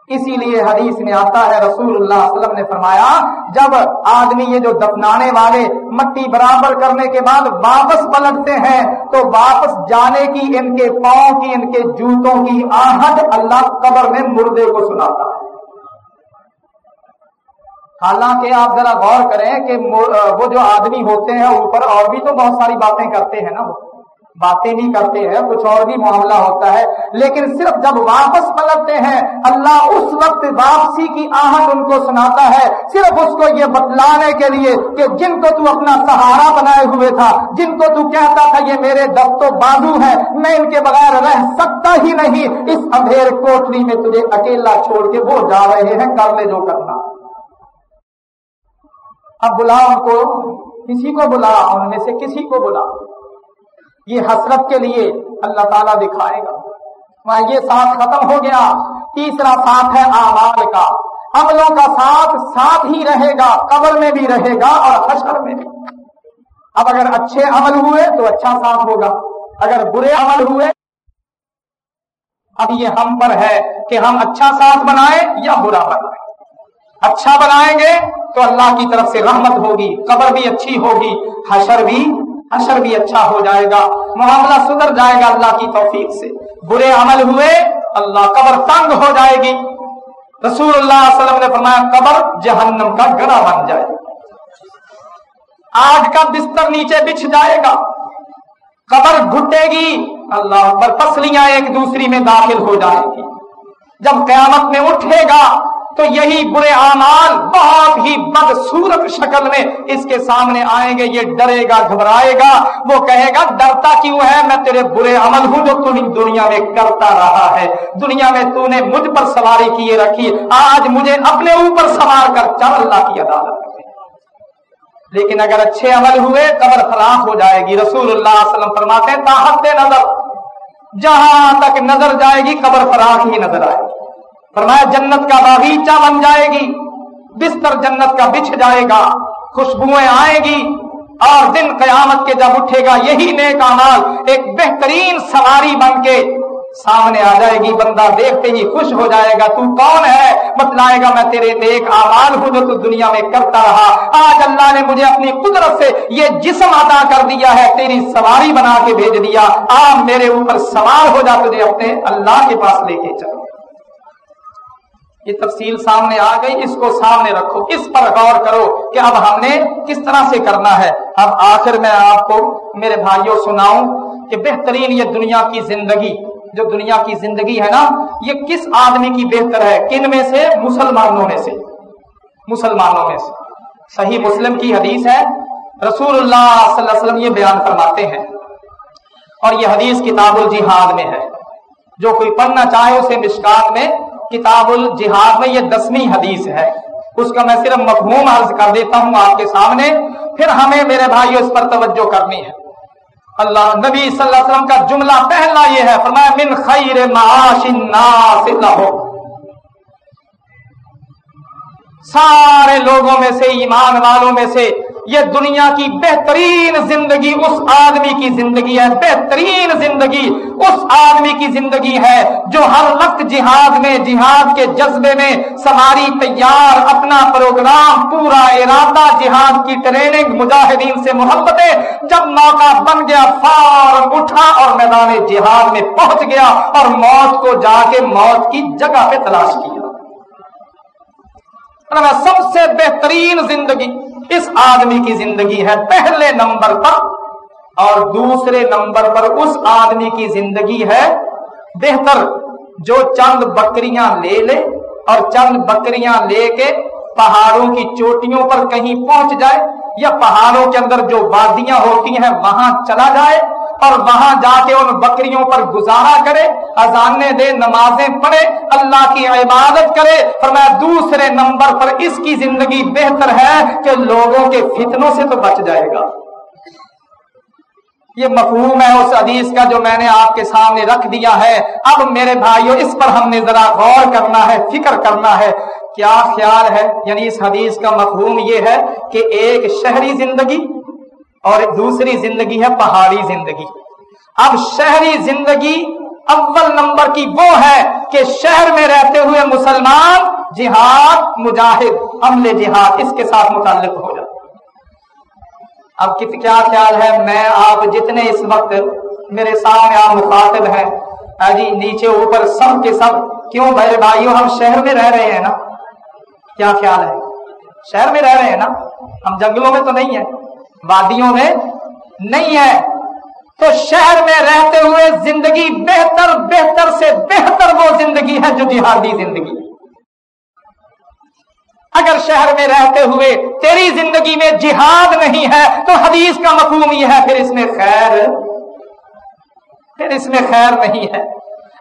اسی لیے حدیث میں آتا ہے رسول اللہ علیہ وسلم نے فرمایا، جب آدمی یہ جو دفنانے والے مٹی برابر کرنے کے بعد واپس پلٹتے ہیں، تو واپس جانے کی ان کے پاؤں کی، ان کے جوتوں کی آہٹ اللہ قبر میں مردے کو سناتا ہے۔ حالانکہ آپ ذرا غور کریں کہ وہ جو آدمی ہوتے ہیں، اوپر اور بھی تو بہت ساری باتیں کرتے ہیں نا وہ۔ باتیں بھی کرتے ہیں، کچھ اور بھی معاملہ ہوتا ہے، لیکن صرف جب واپس پلٹتے ہیں، اللہ اس وقت واپسی کی آہٹ ان کو سناتا ہے۔ صرف اس کو یہ بتلانے کے لیے کہ جن کو تو اپنا سہارا بنائے ہوئے تھا، جن کو تو کہتا تھا یہ میرے دست و بازو ہے میں ان کے بغیر رہ سکتا ہی نہیں۔ اس اندھیر کوٹری میں تجھے اکیلا چھوڑ کے وہ جا رہے ہیں، کر لے جو کرنا۔ اب بلا ان کو کسی کو بلا، ان میں سے کسی کو بلا۔ یہ حسرت کے لیے اللہ تعالیٰ دکھائے گا۔ وہاں یہ ساتھ ختم ہو گیا۔ تیسرا ساتھ ہے آمال کا۔ عملوں کا ساتھ ساتھ ہی رہے گا، قبر میں بھی رہے گا اور حشر میں۔ بھی اب اگر اچھے عمل ہوئے تو اچھا ساتھ ہوگا۔ اگر برے عمل ہوئے، اب یہ ہم پر ہے کہ ہم اچھا ساتھ بنائیں یا برا بنائیں۔ اچھا بنائیں گے تو اللہ کی طرف سے رحمت ہوگی، قبر بھی اچھی ہوگی، حشر بھی حشر بھی اچھا ہو جائے گا، معاملہ سدھر جائے گا اللہ کی توفیق سے۔ برے عمل ہوئے، اللہ قبر تنگ ہو جائے گی۔ رسول اللہ علیہ وسلم نے فرمایا، قبر جہنم کا گڑا بن جائے۔ آج کا بستر نیچے بچھ جائے گا۔ قبر گھٹے گی، اللہ پر پسلیاں ایک دوسری میں داخل ہو جائے گی۔ جب قیامت میں اٹھے گا تو یہی برے اعمال بہت ہی بدسورت شکل میں اس کے سامنے آئیں گے، یہ ڈرے گا، گھبرائے گا، وہ کہے گا، ڈرتا کیوں ہے؟ میں تیرے برے عمل ہوں جو تھی دنیا میں کرتا رہا ہے۔ دنیا میں تو نے مجھ پر سواری کیے رکھی، آج مجھے اپنے اوپر سوار کر چل، اللہ کی عدالت لیکن اگر اچھے عمل ہوئے، قبر فراخ ہو جائے گی۔ رسول اللہ علیہ وسلم فرماتے تاحت نظر۔ جہاں تک نظر جائے گی، قبر فراخ ہی نظر آئے گی۔ فرمایا، جنت کا باغیچہ بن جائے گی، بستر جنت کا بچھ جائے گا، خوشبوئیں آئے گی، اور دن قیامت کے جب اٹھے گا، یہی نیک مال ایک بہترین سواری بن کے سامنے آ جائے گی، بندہ دیکھتے ہی خوش ہو جائے گا، تو کون ہے بتلائے گا، میں تیرے نیک آمال ہوں جو تو دنیا میں کرتا رہا، آج اللہ نے مجھے اپنی قدرت سے یہ جسم عطا کر دیا ہے، تیری سواری بنا کے بھیج دیا آپ میرے اوپر سوار ہو جا، تجھے اپنے اللہ کے پاس لے کے چلو یہ تفصیل سامنے آ گئی، اس کو سامنے رکھو۔ اس پر غور کرو کہ اب ہم نے کس طرح سے کرنا ہے۔ اب آخر میں آپ کو میرے بھائیوں سناؤں کہ بہترین یہ دنیا کی زندگی، جو دنیا کی زندگی ہے نا، یہ کس آدمی کی بہتر ہے؟ کن میں سے؟ مسلمانوں میں سے۔ مسلمانوں میں سے۔ صحیح مسلم کی حدیث ہے رسول اللہ صلی اللہ علیہ وسلم یہ بیان فرماتے ہیں۔ اور یہ حدیث کتاب الجہاد میں ہے۔ جو کوئی پڑھنا چاہے، اسے مشکات میں کتاب الجہاد میں یہ دسویں حدیث ہے۔ اس کا میں صرف مفہوم عرض کر دیتا ہوں آپ کے سامنے، پھر ہمیں میرے بھائی اس پر توجہ کرنی ہے۔ اللہ نبی صلی اللہ علیہ وسلم کا جملہ پہلا یہ ہے، فرمایا، من خیر معاش الناس لہو سارے لوگوں میں سے، ایمان والوں میں سے یہ دنیا کی بہترین زندگی اس آدمی کی زندگی ہے، بہترین زندگی اس آدمی کی زندگی ہے جو ہر وقت جہاد میں، جہاد کے جذبے میں سواری تیار، اپنا پروگرام پورا ارادہ جہاد کی ٹریننگ، مجاہدین سے محبتیں جب موقع بن گیا فار اٹھا اور میدان جہاد میں پہنچ گیا اور موت کو جا کے موت کی جگہ پہ تلاش کیا۔ سب سے بہترین زندگی اس آدمی کی زندگی ہے پہلے نمبر پر اور دوسرے نمبر پر اس آدمی کی زندگی ہے بہتر جو چند بکریاں لے لے اور چند بکریاں لے کے پہاڑوں کی چوٹیوں پر کہیں پہنچ جائے یا پہاڑوں کے اندر جو وادیاں ہوتی ہیں، وہاں چلا جائے اور وہاں جا کے ان بکریوں پر گزارا کرے اذانے دے، نمازیں پڑھے، اللہ کی عبادت کرے۔ اور میں دوسرے نمبر پر اس کی زندگی بہتر ہے کہ لوگوں کے فتنوں سے تو بچ جائے گا۔ یہ مفہوم ہے اس حدیث کا جو میں نے آپ کے سامنے رکھ دیا ہے۔ اب میرے بھائیوں اس پر ہم نے ذرا غور کرنا ہے، فکر کرنا ہے۔ کیا خیال ہے؟ یعنی اس حدیث کا مفہوم یہ ہے کہ ایک شہری زندگی اور دوسری زندگی ہے پہاڑی زندگی۔ اب شہری زندگی اول نمبر کی وہ ہے کہ شہر میں رہتے ہوئے مسلمان جہاد مجاہد، عمل جہاد، اس کے ساتھ متعلق ہو جائے اب کیا خیال ہے؟ میں، آپ جتنے اس وقت میرے سامنے آپ مخاطب ہیں جی نیچے، اوپر، سب کے سب، کیوں بھائی بھائیوں ہم شہر میں رہ رہے ہیں نا؟ کیا خیال ہے؟ شہر میں رہ رہے ہیں نا؟ ہم جنگلوں میں تو نہیں ہیں، وادیوں میں نہیں ہے تو شہر میں رہتے ہوئے زندگی بہتر بہتر سے بہتر وہ زندگی ہے جو جہادی زندگی اگر شہر میں رہتے ہوئے تیری زندگی میں جہاد نہیں ہے، تو حدیث کا مفہوم یہ ہے، پھر اس میں خیر، پھر اس میں خیر نہیں ہے۔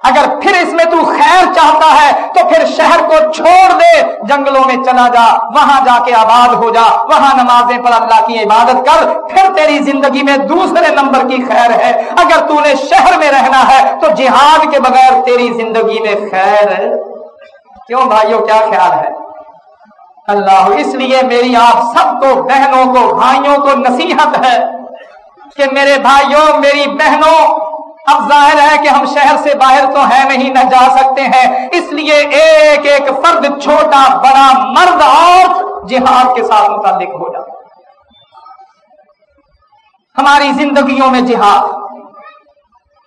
اگر پھر اس میں تو خیر چاہتا ہے، تو پھر شہر کو چھوڑ دے، جنگلوں میں چلا جا، وہاں جا کے آباد ہو جا، وہاں نمازیں پر اللہ کی عبادت کر، پھر تیری زندگی میں دوسرے نمبر کی خیر ہے۔ اگر تو نے شہر میں رہنا ہے، تو جہاد کے بغیر تیری زندگی میں خیر۔ ہے کیوں بھائیوں کیا خیال ہے؟ اللہ، اس لیے میری آپ سب کو، بہنوں کو، بھائیوں کو نصیحت ہے کہ میرے بھائیوں، میری بہنوں اب ظاہر ہے کہ ہم شہر سے باہر تو ہے نہیں نہ جا سکتے ہیں۔ اس لیے ایک ایک فرد چھوٹا، بڑا مرد اور جہاد کے ساتھ متعلق ہو جاتا ہماری زندگیوں میں جہاد،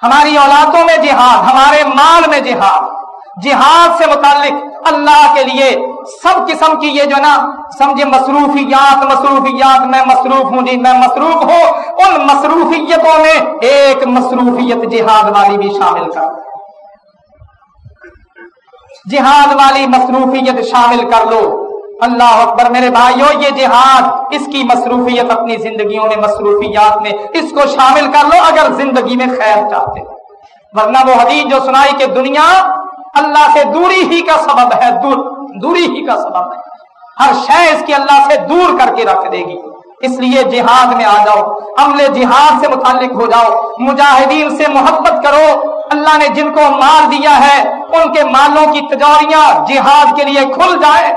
ہماری اولادوں میں جہاد، ہمارے مال میں جہاد جہاد سے متعلق اللہ کے لیے سب قسم کی یہ جو نا، سمجھے مصروفیات مصروفیات، میں مصروف ہوں جی میں مصروف ہوں، ان مصروفیتوں میں ایک مصروفیت جہاد والی بھی شامل کر۔ جہاد والی مصروفیت شامل کر لو۔ اللہ اکبر، میرے بھائیو، یہ جہاد اس کی مصروفیت اپنی زندگیوں میں، مصروفیات میں اس کو شامل کر لو اگر زندگی میں خیر چاہتے۔ ورنہ وہ حدیث جو سنائی کہ دنیا اللہ سے دوری ہی کا سبب ہے، دور۔ دوری ہی کا سبب ہے۔ ہر شے اس کی اللہ سے دور کر کے رکھ دے گی۔ اس لیے جہاد میں آ جاؤ، عمل جہاد سے متعلق ہو جاؤ، مجاہدین سے محبت کرو۔ اللہ نے جن کو مال دیا ہے، ان کے مالوں کی تجوریاں جہاد کے لیے کھل جائے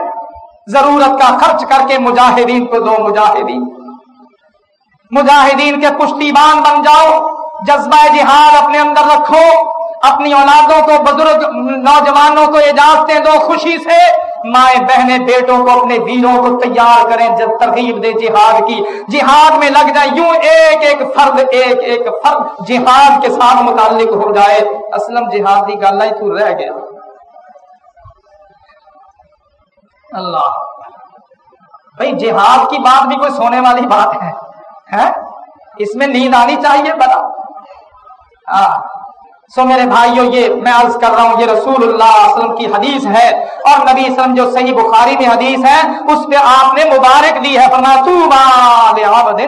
ضرورت کا خرچ کر کے مجاہدین کو دو مجاہدین۔ مجاہدین کے پشتیبان بن جاؤ، جذبہ جہاد اپنے اندر رکھو۔ اپنی اولادوں کو، بزرگ نوجوانوں کو اجازتیں دو خوشی سے۔ مائیں بہنیں بیٹوں کو اپنے ویروں کو تیار کریں، جب ترغیب دے جہاد کی۔ جہاد میں لگ جائے یوں ایک ایک فرد، ایک ایک فرد جہاد کے ساتھ متعلق ہو جائے۔ اسلم جہاد کی گل تو رہ گیا۔ اللہ۔ بھائی، جہاد کی بات بھی کوئی سونے والی بات ہے اس میں نیند آنی چاہیے بتا ہاں۔ سو میرے بھائیو، یہ میں عرض کر رہا ہوں، یہ رسول اللہ علیہ وسلم کی حدیث ہے اور نبی وسلم جو صحیح بخاری میں حدیث ہے، اس پہ آپ نے مبارک دی ہے۔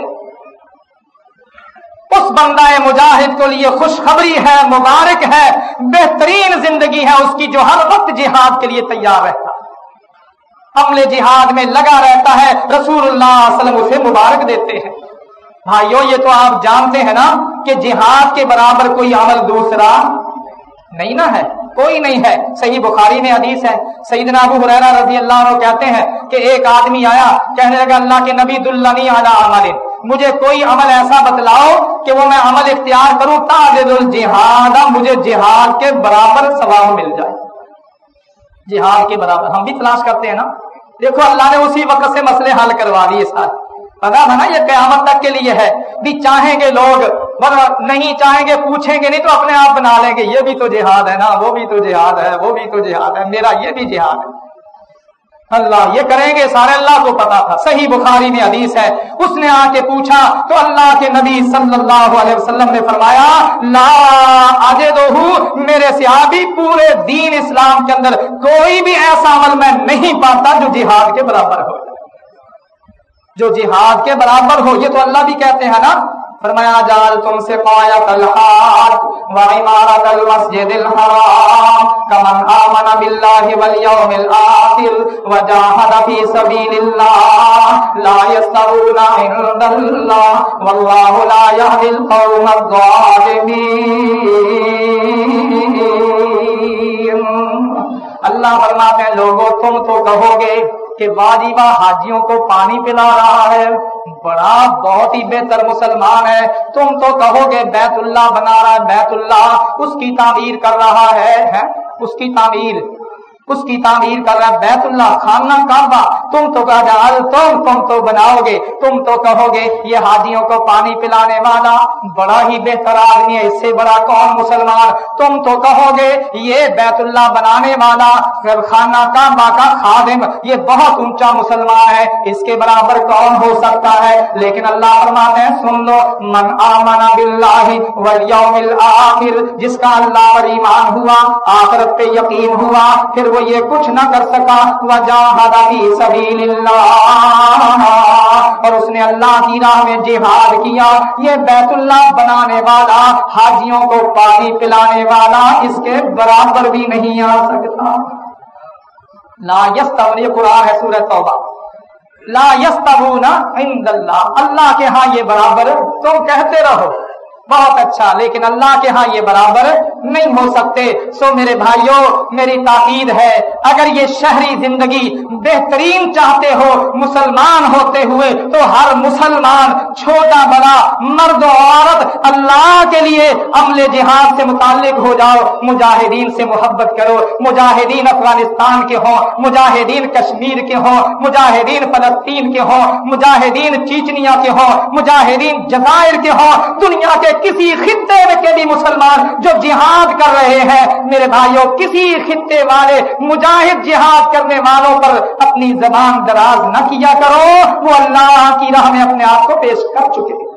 اس بندہ مجاہد کو لیے خوشخبری ہے، مبارک ہے، بہترین زندگی ہے، اس کی جو ہر وقت جہاد کے لیے تیار رہتا عمل جہاد میں لگا رہتا ہے، رسول اللہ علیہ وسلم اسے مبارک دیتے ہیں۔ بھائیو یہ تو آپ جانتے ہیں نا کہ جہاد کے برابر کوئی عمل دوسرا نہیں نا ہے، کوئی نہیں ہے۔ صحیح بخاری میں حدیث ہے۔ سیدنا ابو حریرہ رضی اللہ عنہ کہتے ہیں کہ ایک آدمی آیا، کہنے لگا، اللہ کے نبی دلنی علی عمل، مجھے کوئی عمل ایسا بتلاؤ کہ وہ میں عمل اختیار کروں تاجد الجہاد مجھے جہاد کے برابر ثواب مل جائے۔ جہاد کے برابر، ہم بھی تلاش کرتے ہیں نا۔ دیکھو، اللہ نے اسی وقت سے مسئلے حل کروا دیے سارے پتا تھا نا یہ قیامت تک کے لیے ہے۔ بھی چاہیں گے لوگ نہیں چاہیں گے، پوچھیں گے، نہیں تو اپنے آپ بنا لیں گے۔ یہ بھی تو جہاد ہے نا، وہ بھی تو جہاد ہے، وہ بھی تو جہاد ہے، میرا یہ بھی جہاد ہے۔ اللہ، یہ کریں گے، سارے اللہ کو پتا تھا۔ صحیح بخاری میں حدیث ہے۔ اس نے آ کے پوچھا، تو اللہ کے نبی صلی اللہ علیہ وسلم نے فرمایا، لا آجے دو میرے سے پورے دین اسلام کے اندر کوئی بھی ایسا عمل میں نہیں پاتا جو جہاد کے برابر ہو جو جہاد کے برابر ہو، یہ تو اللہ بھی کہتے ہیں نا۔ فرمایا جال تم سے پایا الحاج و عمارت المسجد الحرام کمن آمن باللہ والیوم الآخر وجاہد فی سبیل اللہ لا یسترون عند اللہ واللہ لا یهد القوم الظالمین۔ اللہ فرماتے ہیں لوگوں تم تو کہو گے کہ واجبہ حاجیوں کو پانی پلا رہا ہے۔ بڑا بہت ہی بہتر مسلمان ہے۔ تم تو کہو گے بیت اللہ بنا رہا ہے، بیت اللہ، اس کی تعمیر کر رہا ہے اس کی تعمیر۔ اس کی تعمیر کر رہا ہے، بیت اللہ، خانہ کعبہ۔ تم تو تم تم تو بناؤ گے۔ تم تو کہو گے، یہ حاجیوں کو پانی پلانے والا بڑا ہی بہتر آدمی ہے، اس سے بڑا کون مسلمان۔ تم تو کہو گے، یہ بیت اللہ بنانے والا خانہ کعبہ کا خادم، یہ بہت اونچا مسلمان ہے۔ اس کے برابر کون ہو سکتا ہے؟ لیکن اللہ فرماتے ہیں، سن لو، من آمن باللہ والیوم الاخر، جس کا اللہ پر ایمان ہوا، آخرت پہ یقین ہوا، پھر وہ یہ کچھ نہ کر سکا۔ وجاہد فی سبیل اللہ اور اس نے اللہ کی راہ میں جہاد کیا۔ یہ بیت اللہ بنانے والا، حاجیوں کو پانی پلانے والا، اس کے برابر بھی نہیں آ سکتا۔ لا یستون یہ قرآن ہے سورہ توبہ۔ لا یستون عند اللہ۔ اللہ کے ہاں یہ برابر، تم کہتے رہو۔ بہت اچھا لیکن اللہ کے ہاں یہ برابر نہیں ہو سکتے۔ سو میرے بھائیوں، میری تاکید ہے، اگر یہ شہری زندگی بہترین چاہتے ہو، مسلمان ہوتے ہوئے، تو ہر مسلمان، چھوٹا بڑا مرد و عورت، اللہ کے لیے عمل جہاد سے متعلق ہو جاؤ، مجاہدین سے محبت کرو۔ مجاہدین افغانستان کے ہوں، مجاہدین کشمیر کے ہوں، مجاہدین فلسطین کے ہوں، مجاہدین چیچنیا کے ہوں، مجاہدین جزائر کے ہوں، دنیا کے کسی خطے میں کے بھی مسلمان جو جہاد کر رہے ہیں۔ میرے بھائیوں کسی خطے والے، مجاہد جہاد کرنے والوں پر اپنی زبان دراز نہ کیا کرو۔ وہ اللہ کی راہ میں اپنے آپ کو پیش کر چکے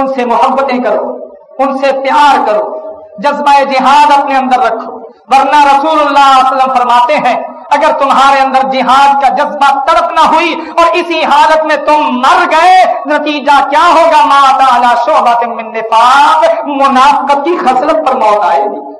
ان سے محبتیں کرو، ان سے پیار کرو۔ جذبہ جہاد اپنے اندر رکھو۔ ورنہ رسول اللہ علیہ وسلم فرماتے ہیں اگر تمہارے اندر جہاد کا جذبہ تڑپ نہ ہوئی اور اسی حالت میں تم مر گئے، نتیجہ کیا ہوگا؟ ماتا شعبہ من نفاق۔ منافقت کی خصلت پر موت آئے گی۔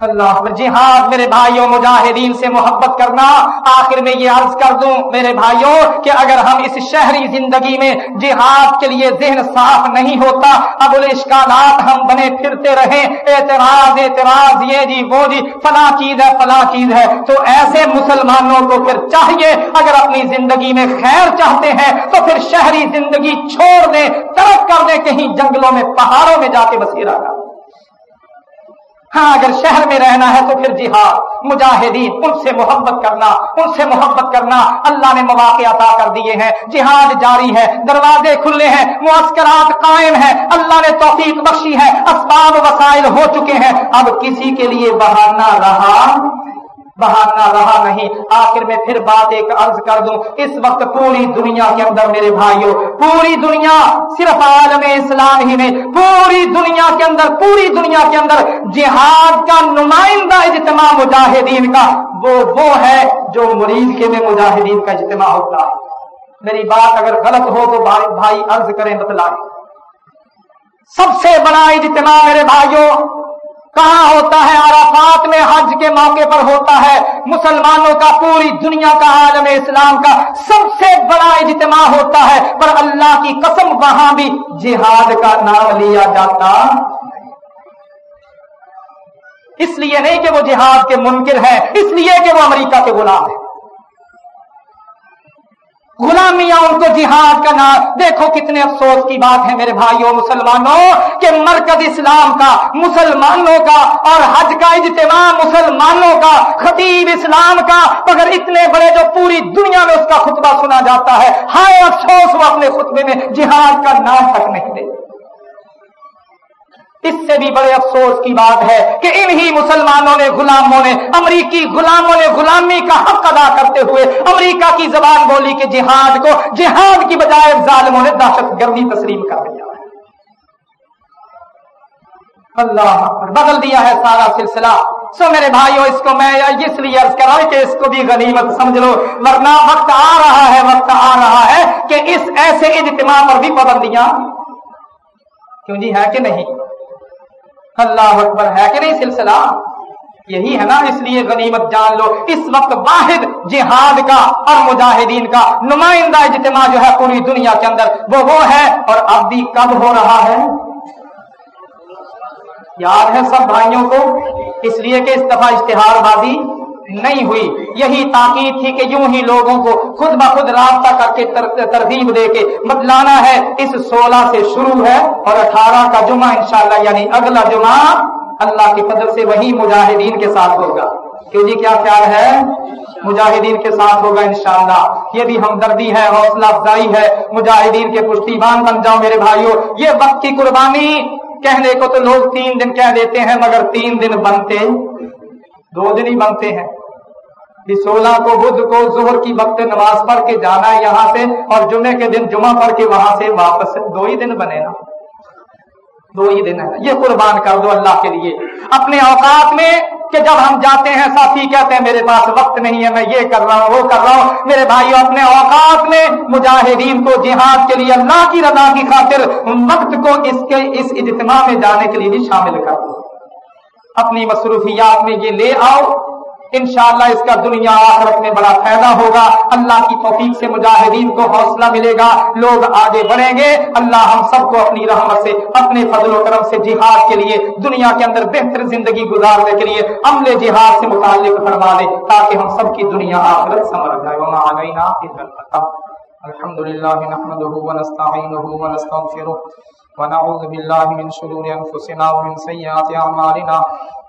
اللہ جہاد میرے بھائیوں مجاہدین سے محبت کرنا، آخر میں یہ عرض کر دوں میرے بھائیوں کہ اگر ہم اس شہری زندگی میں جہاد کے لیے ذہن صاف نہیں ہوتا، اب الاشکالات ہم بنے پھرتے رہیں، اعتراض اعتراض، یہ جی وہ جی فلاں چیز ہے، فلاں چیز ہے، تو ایسے مسلمانوں کو پھر چاہیے، اگر اپنی زندگی میں خیر چاہتے ہیں، تو پھر شہری زندگی چھوڑ دیں طرف کر دیں، کہیں جنگلوں میں، پہاڑوں میں جا کے بسیرا کر ہاں اگر شہر میں رہنا ہے تو پھر جہاد، مجاہدین، ان سے محبت کرنا، ان سے محبت کرنا اللہ نے مواقع عطا کر دیے ہیں۔ جہاد جاری ہے، دروازے کھلے ہیں، معسکرات قائم ہیں۔ اللہ نے توفیق بخشی ہے، اسباب وسائل ہو چکے ہیں۔ اب کسی کے لیے بہانا رہا۔ بہانا رہا نہیں۔ آخر میں پھر بات ایک عرض کر دوں۔ اس وقت پوری دنیا کے اندر میرے بھائیوں پوری دنیا صرف عالم اسلام ہی میں پوری دنیا کے اندر، پوری دنیا کے اندر جہاد کا نمائندہ اجتماع مجاہدین کا، وہ وہ ہے جو مریض کے میں مجاہدین کا اجتماع ہوتا ہے۔ میری بات اگر غلط ہو تو بھائی بھائی عرض کریں بتلائیں سب سے بڑا اجتماع میرے بھائیوں کہاں ہوتا ہے؟ عرفات میں حج کے موقع پر ہوتا ہے۔ مسلمانوں کا پوری دنیا کا، عالم اسلام کا سب سے بڑا اجتماع ہوتا ہے۔ پر اللہ کی قسم، وہاں بھی جہاد کا نام لیا جاتا۔ اس لیے نہیں کہ وہ جہاد کے منکر ہے اس لیے کہ وہ امریکہ کے غلام ہیں۔ غلامیاں ان کو جہاد کا نام دیکھو کتنے افسوس کی بات ہے میرے بھائیوں مسلمانوں کہ مرکز اسلام کا مسلمانوں کا اور حج کا اجتماع مسلمانوں کا، خطیب اسلام کا، مگر اتنے بڑے جو پوری دنیا میں اس کا خطبہ سنا جاتا ہے۔ ہائے افسوس وہ اپنے خطبے میں جہاد کا نام تک نہیں دے اس سے بھی بڑے افسوس کی بات ہے کہ انہی مسلمانوں نے غلاموں نے امریکی غلاموں نے غلامی کا حق ادا کرتے ہوئے امریکہ کی زبان بولی کہ جہاد کو جہاد کی بجائے ظالموں نے دہشت گردی تسلیم کر دیا ہے۔ اللہ بدل دیا ہے سارا سلسلہ۔ سو میرے بھائیوں اس کو میں اس لیے عرض کرا کہ اس کو بھی غنیمت سمجھ لو۔ ورنہ وقت آ رہا ہے، وقت آ رہا ہے کہ اس ایسے اجتماع پر بھی پابندیاں۔ کیوں جی ہے کہ نہیں؟ اللہ اکبر ہے کہ نہیں سلسلہ؟ یہی ہے نا اس لیے غنیمت جان لو، اس وقت واحد جہاد کا اور مجاہدین کا نمائندہ اجتماع جو ہے پوری دنیا کے اندر، وہ وہ ہے اور اب بھی کب ہو رہا ہے؟ یاد ہے سب بھائیوں کو؟ اس لیے کہ اس دفعہ اشتہار بازی نہیں ہوئی۔ یہی تاکید تھی کہ یوں ہی لوگوں کو خود بخود رابطہ کر کے ترغیب دے کے بتلانا ہے۔ اس سولہ سے شروع ہے اور اٹھارہ کا جمعہ انشاءاللہ یعنی اگلا جمعہ اللہ کی فضل سے وہی مجاہدین کے ساتھ ہوگا۔ کیوں جی کیا خیال ہے؟ مجاہدین کے ساتھ ہوگا انشاءاللہ۔ یہ بھی ہمدردی ہے، حوصلہ افزائی ہے۔ مجاہدین کے پشتی بان بن جاؤ میرے بھائیوں یہ وقت کی قربانی۔ کہنے کو تو لوگ تین دن کہہ دیتے ہیں، مگر تین دن بنتے، دو دن ہی بنتے ہیں۔ کہ سولہ کو بدھ کو ظہر کی وقت نماز پڑھ کے جانا ہے یہاں سے اور جمعے کے دن جمعہ پڑھ کے وہاں سے واپس دو ہی دن بنے نا دو ہی دن ہے۔ یہ قربان کر دو اللہ کے لیے۔ اپنے اوقات میں کہ جب ہم جاتے ہیں، ساتھی کہتے ہیں، میرے پاس وقت نہیں ہے، میں یہ کر رہا ہوں، وہ کر رہا ہوں۔ میرے بھائیوں اپنے اوقات میں مجاہدین کو جہاد کے لیے اللہ کی رضا کی خاطر وقت کو اس کے اس اجتماع میں جانے کے لیے بھی شامل کر دو۔ اپنی مصروفیات میں یہ لے آؤ۔ انشاءاللہ اس کا دنیا آخرت میں بڑا فائدہ ہوگا۔ اللہ کی توفیق سے مجاہدین کو حوصلہ ملے گا۔ لوگ آگے بڑھیں گے۔ اللہ ہم سب کو اپنی رحمت سے، اپنے فضل و کرم سے جہاد کے لیے، دنیا کے اندر بہتر زندگی گزارنے کے لیے عمل جہاد سے متعلق فرما دے، تاکہ ہم سب کی دنیا آخرت سمر جائے۔ وما علینا الحمد للہ نحمده ونستعینه ونستغفره ونعوذ بالله من شرور انفسنا ومن سيئات اعمالنا۔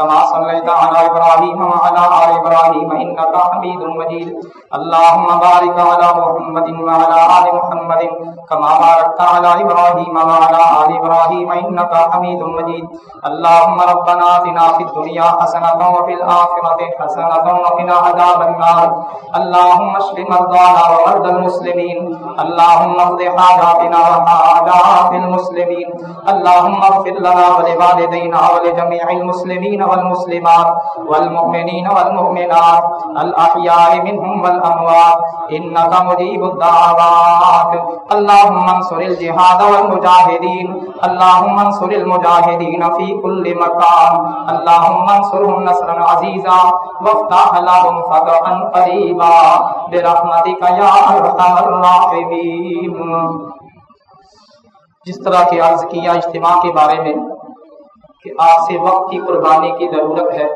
كما صليت على ابراهيم وعلى ال ابراهيم انك حميد مجيد. اللهم بارك على محمد وعلى ال محمد كما باركت على ابراهيم وعلى ال ابراهيم انك حميد مجيد. اللهم ربنا اتنا في الدنيا حسنه وفي الاخره حسنه وقنا عذاب النار. اللهم اشف مرضانا ومرضى المسلمين. اللهم اقض حاجاتنا وحاجات المسلمين. اللهم اغفر لنا ولوالدينا ولجميع المسلمين والمسلمات والمؤمنين والمؤمنات، الأحياء منهم والأموات، إنك مجيب الدعوات. اللهم انصر الجهاد والمجاهدين، اللهم انصر المجاهدين في كل مكان، اللهم انصرهم نصرا عزيزا، وافتح لهم فتحا قريبا، برحمتك يا أرحم الراحمين. جس طرح کی عرض کیا اجتماع کے بارے میں کہ آپ سے وقت کی قربانی کی ضرورت ہے۔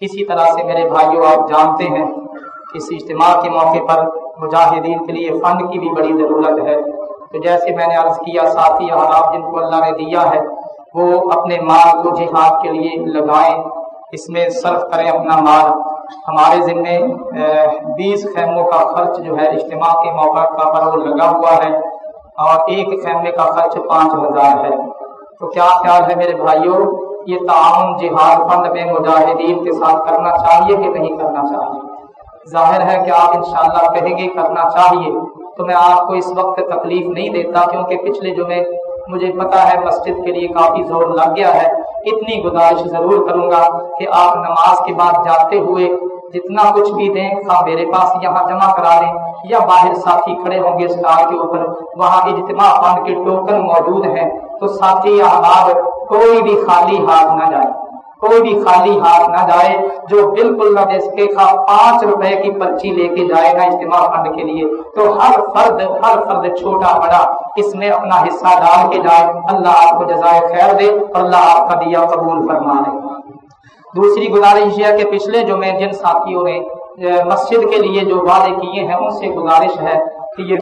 اسی طرح سے میرے بھائیوں آپ جانتے ہیں اس اجتماع کے موقع پر مجاہدین کے لیے فنڈ کی بھی بڑی ضرورت ہے۔ تو جیسے میں نے عرض کیا، ساتھی حالات جن کو اللہ نے دیا ہے، وہ اپنے مال کو جہاد کے لیے لگائیں۔ اس میں صرف کریں اپنا مال۔ ہمارے ذمے بیس خیموں کا خرچ جو ہے، اجتماع کے موقع کا پر وہ لگا ہوا ہے۔ اور ایک خیمے کا خرچ پانچ ہزار ہے۔ تو کیا خیال ہے میرے بھائیوں یہ تعاون جہاد فنڈ میں مجاہدین کے ساتھ کرنا چاہیے کہ نہیں کرنا چاہیے؟ ظاہر ہے کہ آپ انشاءاللہ کہیں گے کرنا چاہیے، تو میں آپ کو اس وقت تکلیف نہیں دیتا کیونکہ پچھلے جمعے مجھے پتا ہے مسجد کے لیے کافی زور لگ گیا ہے۔ اتنی گزارش ضرور کروں گا کہ آپ نماز کے بعد جاتے ہوئے جتنا کچھ بھی دیں خواہ میرے پاس یہاں جمع کرا دیں یا باہر ساتھی کھڑے ہوں گے اسٹار کے اوپر، وہاں اجتماع فنڈ کے ٹوکن موجود ہیں۔ تو ساتھی احباب کوئی بھی خالی ہاتھ نہ جائے۔ کوئی بھی خالی ہاتھ نہ جائے جو بالکل نہ جس کے پانچ روپے کی پرچی لے کے جائے گا اجتماع فنڈ کے لیے۔ تو ہر فرد ہر فرد چھوٹا بڑا، اس میں اپنا حصہ ڈال کے جائے۔ اللہ آپ کو جزائے خیر دے اور اللہ آپ کا دیا قبول فرما دے دوسری گزارش یہ کہ پچھلے جو میں جن ساتھیوں نے مسجد کے لیے جو وعدے کیے ہیں، ان سے گزارش ہے کہ یہ